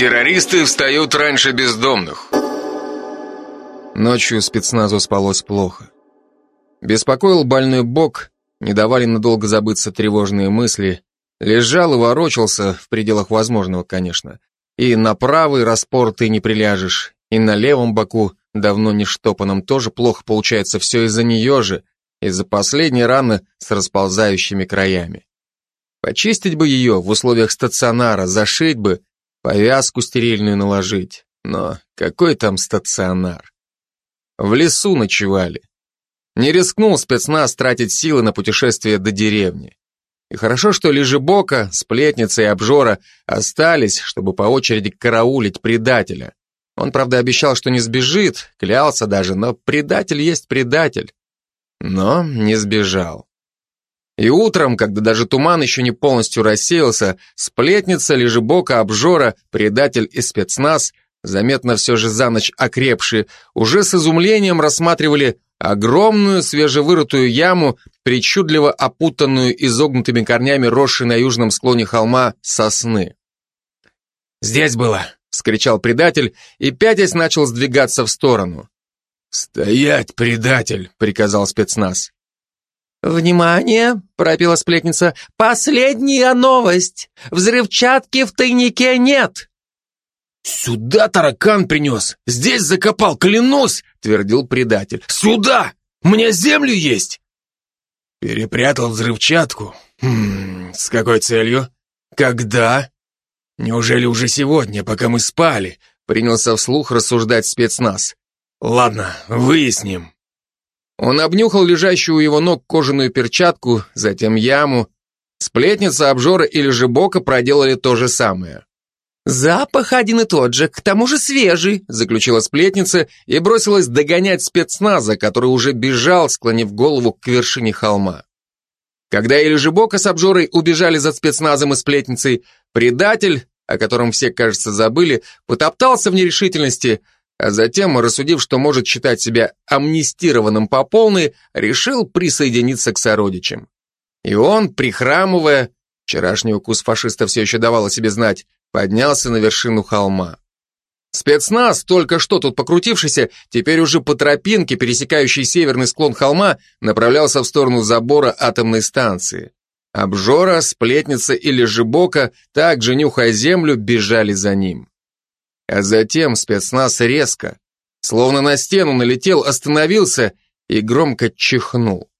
Террористы встают раньше бездомных. Ночью спецназу спалось плохо. Беспокоил больной бок, не давали надолго забыться тревожные мысли. Лежал и ворочался, в пределах возможного, конечно. И на правый распор ты не приляжешь, и на левом боку, давно не штопанном, тоже плохо получается, все из-за нее же, из-за последней раны с расползающими краями. Почистить бы ее в условиях стационара, зашить бы, повязку стерильную наложить. Но какой там стационар? В лесу ночевали. Не рискнул спецназ тратить силы на путешествие до деревни. И хорошо, что Лежебока, Сплетница и Обжора остались, чтобы по очереди караулить предателя. Он, правда, обещал, что не сбежит, клялся даже, но предатель есть предатель. Но не сбежал. И утром, когда даже туман еще не полностью рассеялся, сплетница, лежебока, обжора, предатель и спецназ, заметно все же за ночь окрепшие, уже с изумлением рассматривали огромную свежевырытую яму, причудливо опутанную изогнутыми корнями росшей на южном склоне холма сосны. «Здесь было!» — вскричал предатель и, пятясь, начал сдвигаться в сторону. «Стоять, предатель!» — приказал спецназ. «Внимание!» — пропела сплетница. «Последняя новость! Взрывчатки в тайнике нет!» «Сюда таракан принес! Здесь закопал, клянусь!» — твердил предатель. «Сюда! У меня землю есть!» Перепрятал взрывчатку. Хм, с какой целью? Когда? Неужели уже сегодня, пока мы спали? Принялся вслух рассуждать спецназ. Ладно, выясним. Он обнюхал лежащую у его ног кожаную перчатку, затем яму. Сплетница, обжора или же бока проделали то же самое. «Запах один и тот же, к тому же свежий», заключила сплетница и бросилась догонять спецназа, который уже бежал, склонив голову к вершине холма. Когда Эльжебока с обжорой убежали за спецназом и сплетницей, предатель, о котором все, кажется, забыли, потоптался в нерешительности, а затем, рассудив, что может считать себя амнистированным по полной, решил присоединиться к сородичам. И он, прихрамывая, вчерашний укус фашиста все еще давал о себе знать, поднялся на вершину холма. Спецназ, только что тут покрутившийся, теперь уже по тропинке, пересекающей северный склон холма, направлялся в сторону забора атомной станции. Обжора, сплетница или жебока, также нюхая землю, бежали за ним. А затем спецназ резко, словно на стену налетел, остановился и громко чихнул.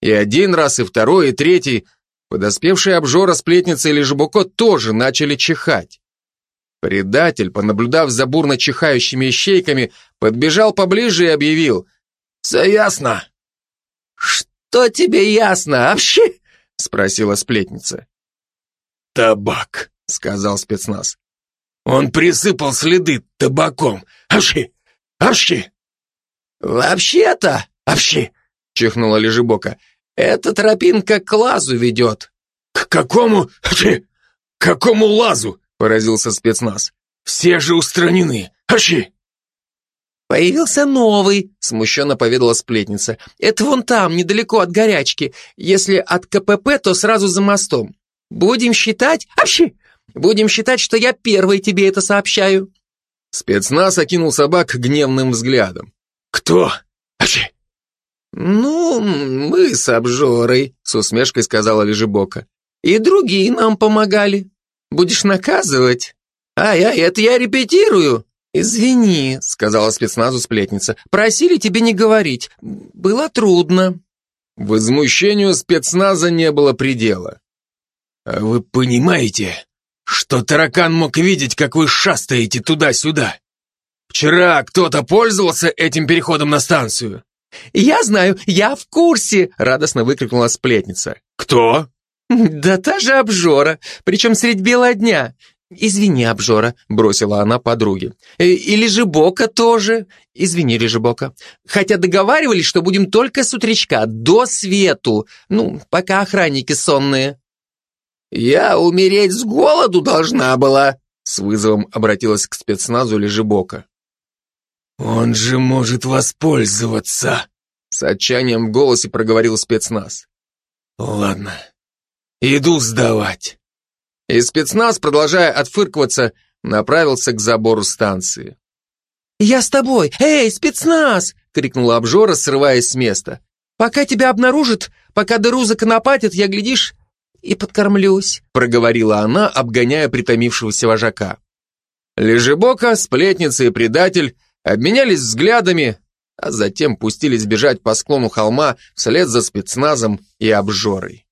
И один раз, и второй, и третий, подоспевшие обжора, сплетница или жбуко тоже начали чихать. Предатель, понаблюдав за бурно чихающими ищейками, подбежал поближе и объявил «Все ясно». «Что тебе ясно, вообще?» — спросила сплетница. «Табак», — сказал спецназ. Он присыпал следы табаком. Апши! Апши! Вообще-то, апши! Чихнула Лежебока. Эта тропинка к лазу ведет. К какому? Апши! К какому лазу? Поразился спецназ. Все же устранены. Апши! «Появился новый», — смущенно поведала сплетница. «Это вон там, недалеко от горячки. Если от КПП, то сразу за мостом. Будем считать... Апши! Будем считать, что я первый тебе это сообщаю». Спецназ окинул собак гневным взглядом. «Кто? Ачи!» «Ну, мы с обжорой», — с усмешкой сказала Лежебока. «И другие нам помогали. Будешь наказывать? А я это я репетирую». «Извини», — сказала спецназу сплетница. «Просили тебе не говорить. Было трудно». Возмущению спецназа не было предела. «А вы понимаете, что таракан мог видеть, как вы шастаете туда-сюда. Вчера кто-то пользовался этим переходом на станцию. «Я знаю, я в курсе!» — радостно выкрикнула сплетница. «Кто?» «Да та же обжора, причем средь бела дня. Извини, обжора», — бросила она подруге. «Э, «Или же Бока тоже. Извини, Режебока. Хотя договаривались, что будем только с утречка, до свету. Ну, пока охранники сонные». «Я умереть с голоду должна была», — с вызовом обратилась к спецназу Лежебока. «Он же может воспользоваться», — с отчаянием в голосе проговорил спецназ. «Ладно, иду сдавать». И спецназ, продолжая отфыркиваться, направился к забору станции. «Я с тобой! Эй, спецназ!» — крикнула обжора, срываясь с места. «Пока тебя обнаружат, пока дыру законопатят, я, глядишь, и подкормлюсь», — проговорила она, обгоняя притомившегося вожака. Лежебока, сплетница и предатель обменялись взглядами, а затем пустились бежать по склону холма вслед за спецназом и обжорой.